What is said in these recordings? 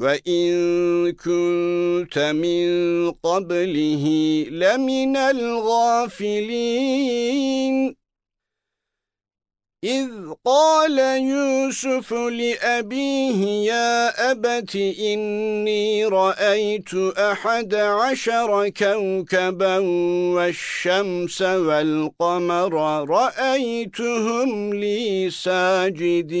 وَإِن كُنتَ مِن قَبْلِهِ لَمِنَ الْغَافِلِينَ إِذْ قَالَ يُوسُفُ لِأَبِيهِ يَا أَبَتِ إِنِّي رَأَيْتُ أَحَدَ عَشَرَ كَوْكَبًا وَالشَّمْسَ وَالْقَمَرَ رَأَيْتُهُمْ لِي سَاجِدِينَ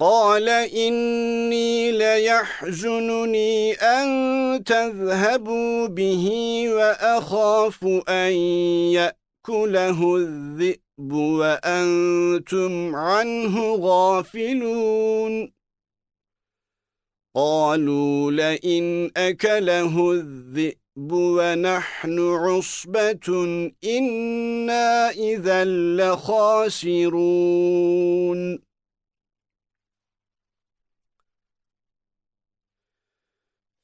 قال إني ليحزنني أن تذهبوا به وأخاف أن يأكله الذئب وأنتم عنه غافلون. قالوا لئن أكله الذئب ونحن عصبة إنا إذا لخاسرون.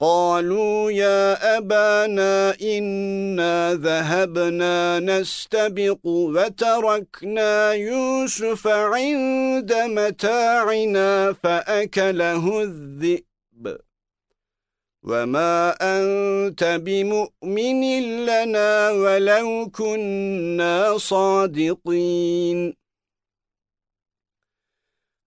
قالوا يا أبانا إنا ذهبنا نستبق وتركنا يوسف عند متاعنا فأكله الذئب. وما أنت بمؤمن لنا ولو كنا صادقين.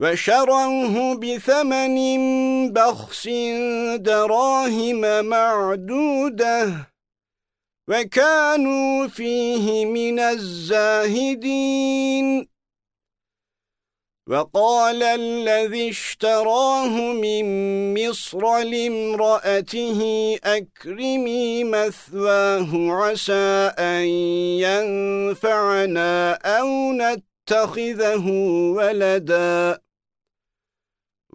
وَشَرَوْهُ بِثَمَنٍ بَخْسٍ دَرَاهِمَ مَعْدُودَةٍ وَكَانُوا فِيهِ مِنَ الزَّاهِدِينَ. وَقَالَ الَّذِي اشْتَرَاهُ مِنْ مِصْرَ لِامْرَأَتِهِ أَكْرِمِي مَثْوَاهُ عَسَى أَنْ يَنْفَعَنَا أَوْ نَتَّخِذَهُ وَلَدًا.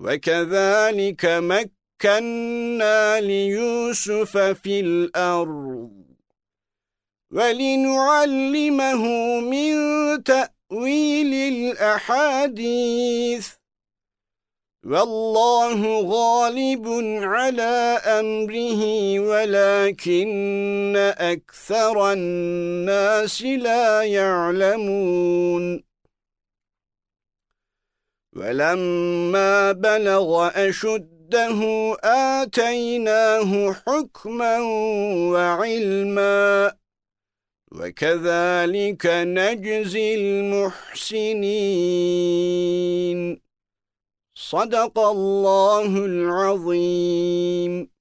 وَكَذَلِكَ مَكَّنَّا لِيُوسُفَ فِي الْأَرْضِ. وَلِنُعَلِّمَهُ مِنْ تَأْوِيلِ الْأَحَادِيثِ. وَاللَّهُ غَالِبٌ عَلَى أَمْرِهِ وَلَكِنَّ أَكْثَرَ النَّاسِ لَا يَعْلَمُونَ. وَلَمَّا بَلَغَ أَشُدَّهُ آتَيْنَاهُ حُكْمًا وَعِلْمًا وَكَذَلِكَ نَجْزِي الْمُحْسِنِينَ. صَدَقَ اللَّهُ الْعَظِيمُ.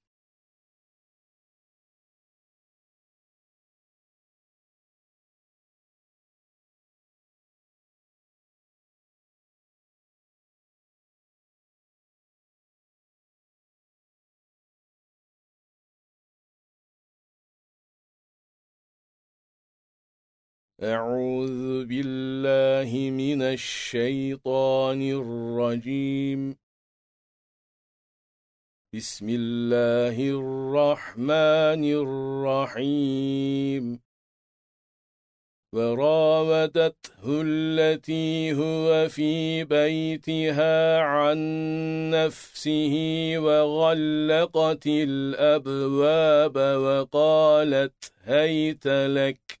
أعوذ بالله من الشيطان الرجيم. بسم الله الرحمن الرحيم. وراودته التي هو في بيتها عن نفسه وغلقت الأبواب وقالت هيت لك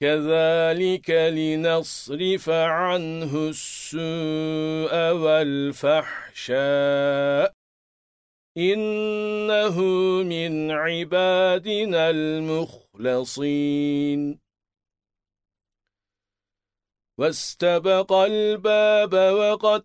كذلك لنصرف عنه السوء والفحشاء إنه من عبادنا المخلصين واستبق الباب وقد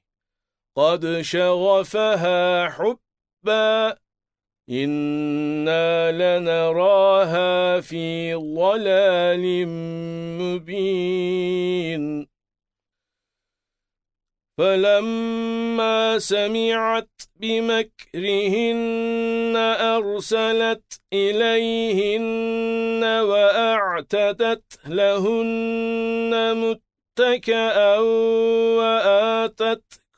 قد شغفها حبا إنا لنراها في ضلال مبين. فلما سمعت بمكرهن أرسلت إليهن وأعتدت لهن متكأ وآتت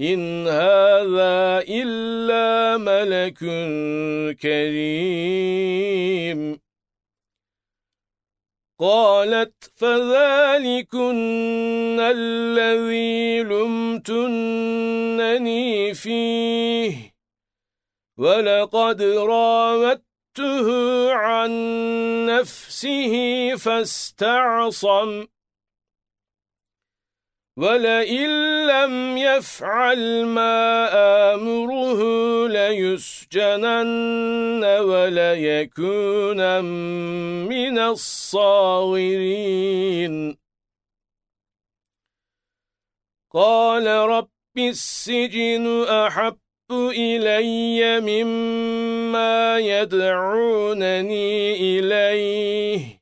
إن هذا إلا ملك كريم. قالت فذلكن الذي لمتنني فيه. ولقد راودته عن نفسه فاستعصم. ولئن لم يفعل ما آمره ليسجنن وليكون من الصاغرين قال رب السجن أحب إلي مما يدعونني إليه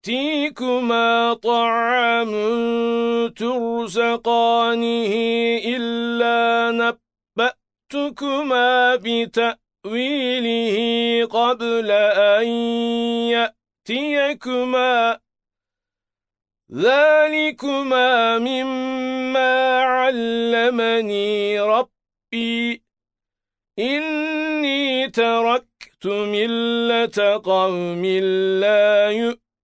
يأتيكما طعام ترزقانه إلا نبأتكما بتأويله قبل أن يأتيكما ذلكما مما علمني ربي إني تركت ملة قوم لا يؤمنون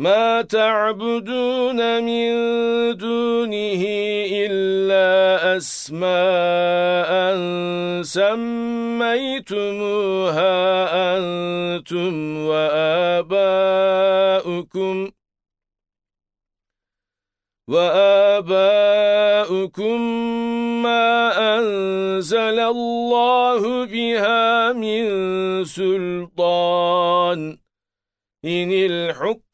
ما تعبدون من دونه إلا أسماء سميتموها أنتم وآباؤكم وآباؤكم ما أنزل الله بها من سلطان. إن الحكم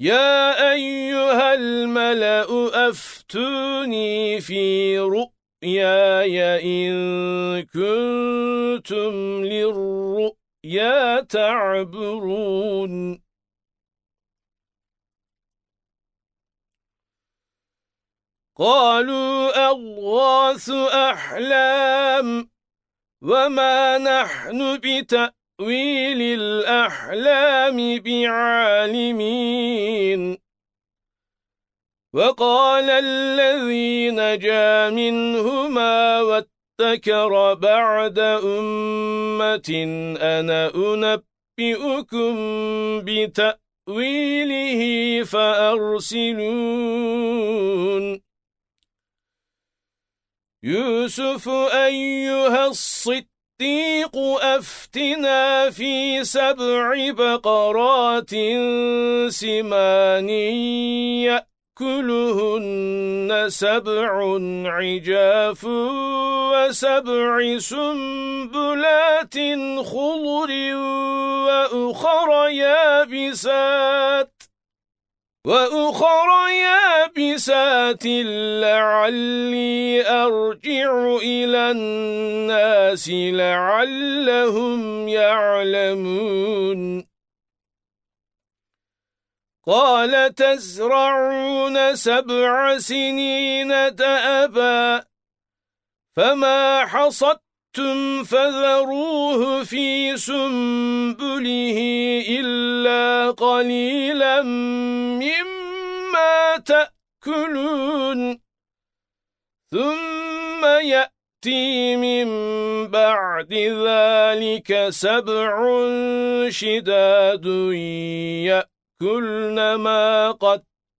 يا أيها الملأ أفتوني في رؤياي إن كنتم للرؤيا تعبرون. قالوا أضغاث أحلام وما نحن بتأ تأويل الأحلام بعالمين. وقال الذي نجا منهما وادكر بعد أمة أنا أنبئكم بتأويله فأرسلون. يوسف أيها الصديق أفتنا في سبع بقرات سمان يأكلهن سبع عجاف وسبع سنبلات خضر وأخر يابسات وأخر يابسات لعلي أرجع إلى الناس لعلهم يعلمون. قال تزرعون سبع سنين دأبا فما حصدتم فذروه في سنبله إلا قليلا مما تأكلون ثم يأتي من بعد ذلك سبع شداد يأكلن ما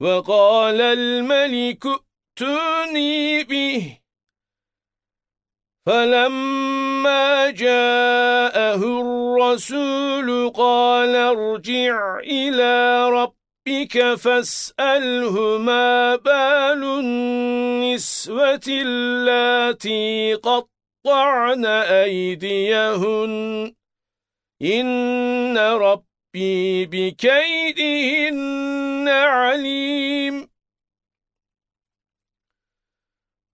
وقال الملك ائتوني به. فَلَمَّا جَاءَهُ الرَّسُولُ قَالَ ارْجِعْ إِلَى رَبِّكَ فَاسْأَلْهُ مَا بَالُ النِّسْوَةِ اللَّاتِي قَطَّعْنَ أَيْدِيَهُنَّ. إِنَّ رَبِّي بِكَيْدِهِنَّ عَلِيمٌ.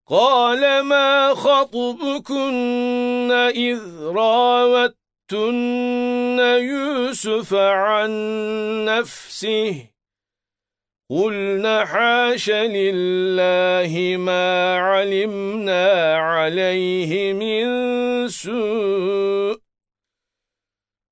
قال ما خطبكن إذ راوتن يوسف عن نفسه. قلنا حاش لله ما علمنا عليه من سوء.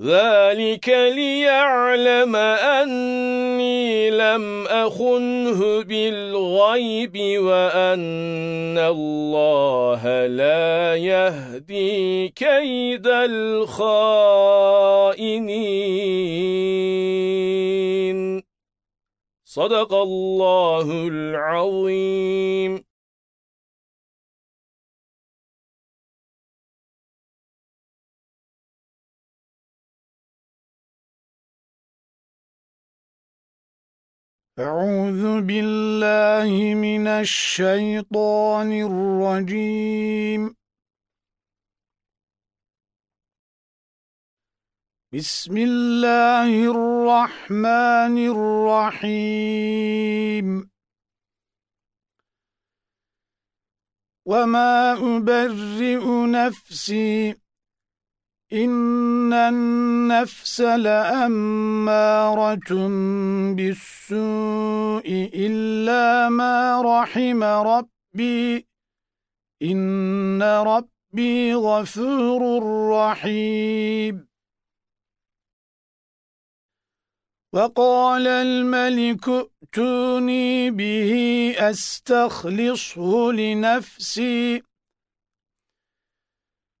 ذَلِكَ لِيَعْلَمَ أَنِّي لَمْ أَخُنْهُ بِالْغَيْبِ وَأَنَّ اللَّهَ لَا يَهْدِي كَيْدَ الْخَائِنِينَ. صدق الله العظيم. أعوذ بالله من الشيطان الرجيم. بسم الله الرحمن الرحيم. وما أبرئ نفسي إن النفس لأمارة بالسوء إلا ما رحم ربي إن ربي غفور رحيم. وقال الملك ائتوني به أستخلصه لنفسي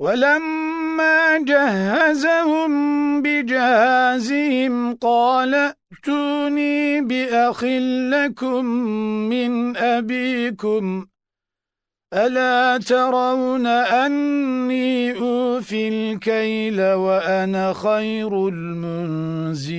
ولما جهزهم بجهازهم قال ائتوني بأخ لكم من أبيكم ألا ترون أني أوفي الكيل وأنا خير المنزلين؟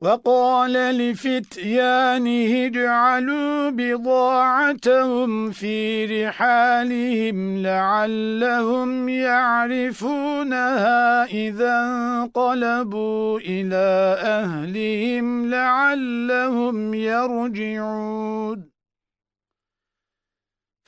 وقال لفتيانه اجعلوا بضاعتهم في رحالهم لعلهم يعرفونها إذا انقلبوا إلى أهلهم لعلهم يرجعون.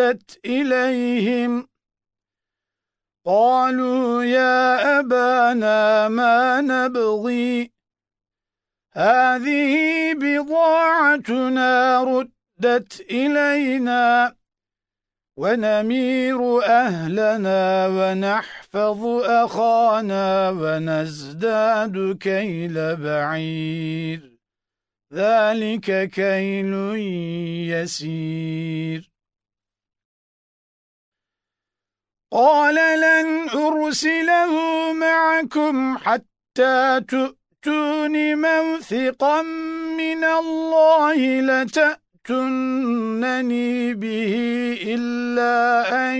ردت إليهم. قالوا يا أبانا ما نبغي. هذه بضاعتنا ردت إلينا. ونمير أهلنا ونحفظ أخانا ونزداد كيل بعير. ذلك كيل يسير. قال لن أرسله معكم حتى تؤتون موثقا من الله لتأتنني به إلا أن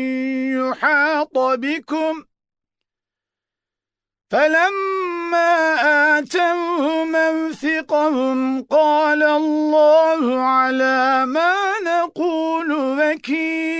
يحاط بكم. فَلَمَّا آتَوْهُ مَوْثِقَهُمْ قَالَ اللَّهُ عَلَى مَا نَقُولُ وَكِيلٌ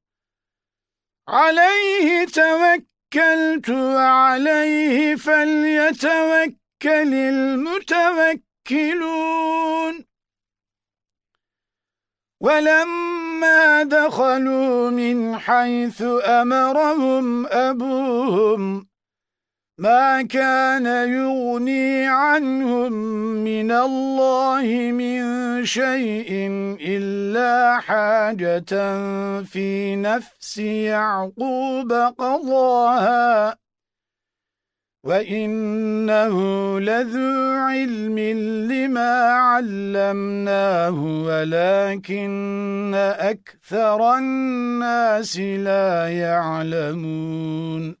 عليه توكلت وعليه فليتوكل المتوكلون. ولما دخلوا من حيث أمرهم أبوهم ما كان يغني عنهم من الله من شيء إلا حاجة في نفس يعقوب قضاها. وَإِنَّهُ لَذُو عِلْمٍ لِمَا عَلَّمْنَاهُ وَلَكِنَّ أَكْثَرَ النَّاسِ لَا يَعْلَمُونَ.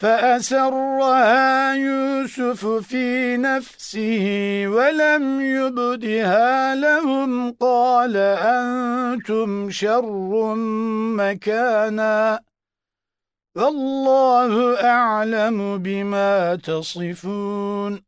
فأسرها يوسف في نفسه ولم يبدها لهم. قال أنتم شر مكانا. والله أعلم بما تصفون.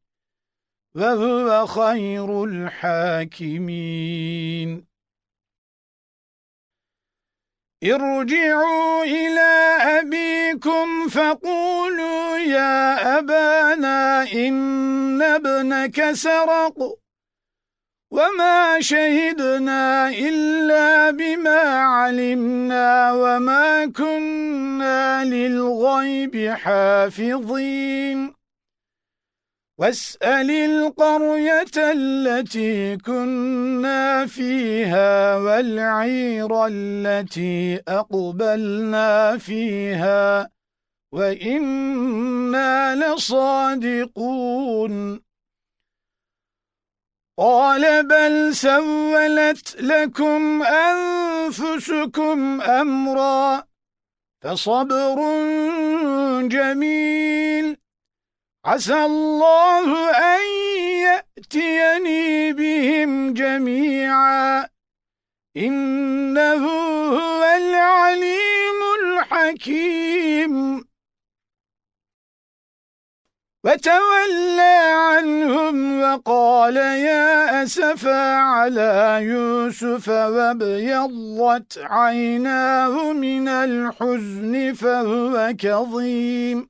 وهو خير الحاكمين. ارجعوا إلى أبيكم فقولوا يا أبانا إن ابنك سرق وَمَا شَهِدْنَا إِلَّا بِمَا عَلِمْنَا وَمَا كُنَّا لِلْغَيْبِ حَافِظِينَ. وَاسْأَلِ الْقَرْيَةَ الَّتِي كُنَّا فِيهَا وَالْعِيرَ الَّتِي أَقْبَلْنَا فِيهَا وَإِنَّا لَصَادِقُونَ. قال بل سولت لكم أنفسكم أمرا فصبر جميل. عسى الله أن يأتيني بهم جميعا. إنه هو العليم الحكيم. وتولى عنهم وقال يا أسفا على يوسف وابيضت عيناه من الحزن فهو كظيم.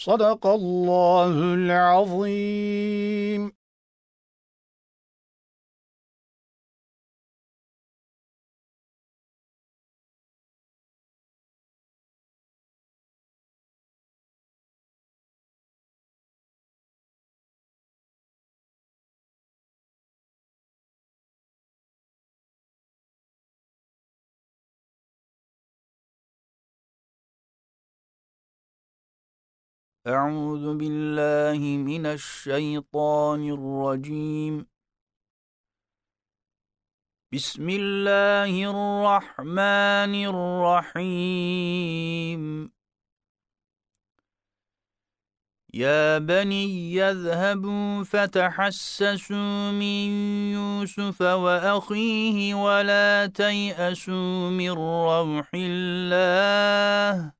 صدق الله العظيم. أعوذ بالله من الشيطان الرجيم. بسم الله الرحمن الرحيم. يا بني يذهبوا فتحسسوا من يوسف وأخيه ولا تيأسوا من روح الله.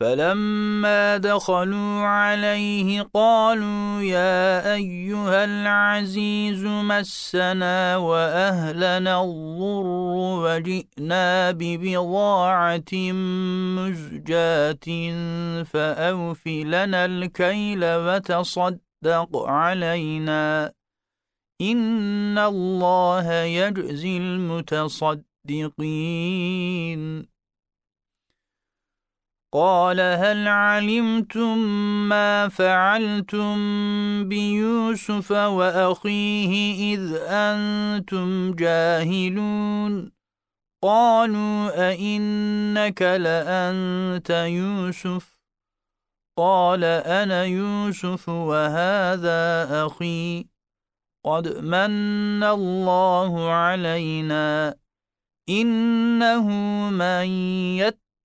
فلما دخلوا عليه قالوا يا أيها العزيز مسنا وأهلنا الضر وجئنا ببضاعة مزجاة فأوف لنا الكيل وتصدق علينا. إن الله يجزي المتصدقين. قال هل علمتم ما فعلتم بيوسف وأخيه إذ أنتم جاهلون؟ قالوا أئنك لأنت يوسف؟ قال أنا يوسف وهذا أخي. قد من الله علينا. إنه من يتقى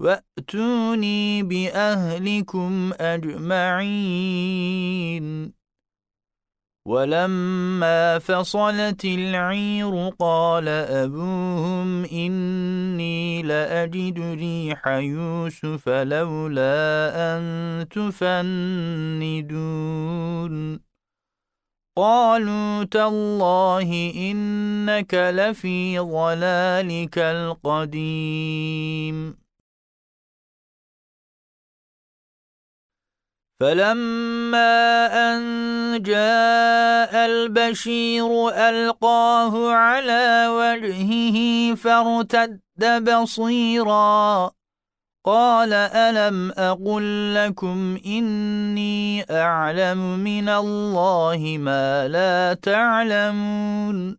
وَأْتُونِي بِأَهْلِكُمْ أَجْمَعِينَ وَلَمَّا فَصَلَتِ الْعِيرُ قَالَ أَبُوهُمْ إِنِّي لَأَجِدُ رِيحَ يُوسُفَ لَوْلَا أَن تُفَنِّدُونِ قالوا تالله إنك لفي ضلالك القديم فلما أن جاء البشير ألقاه على وجهه فارتد بصيراً قال ألم أقل لكم إني أعلم من الله ما لا تعلمون